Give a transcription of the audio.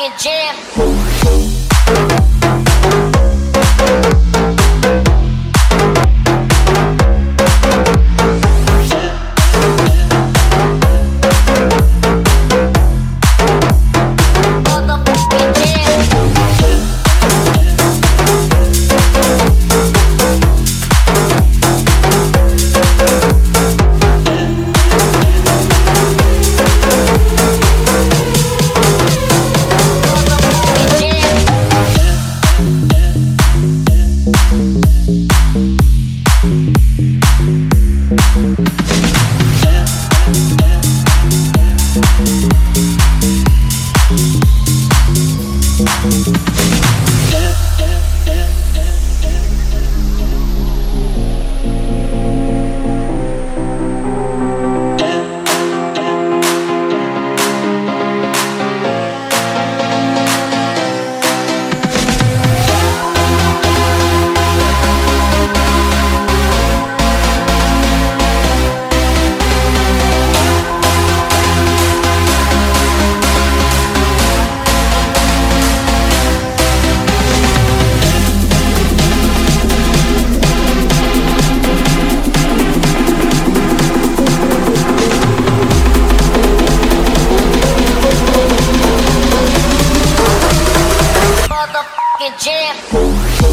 fucking jam. Motherfucking jam.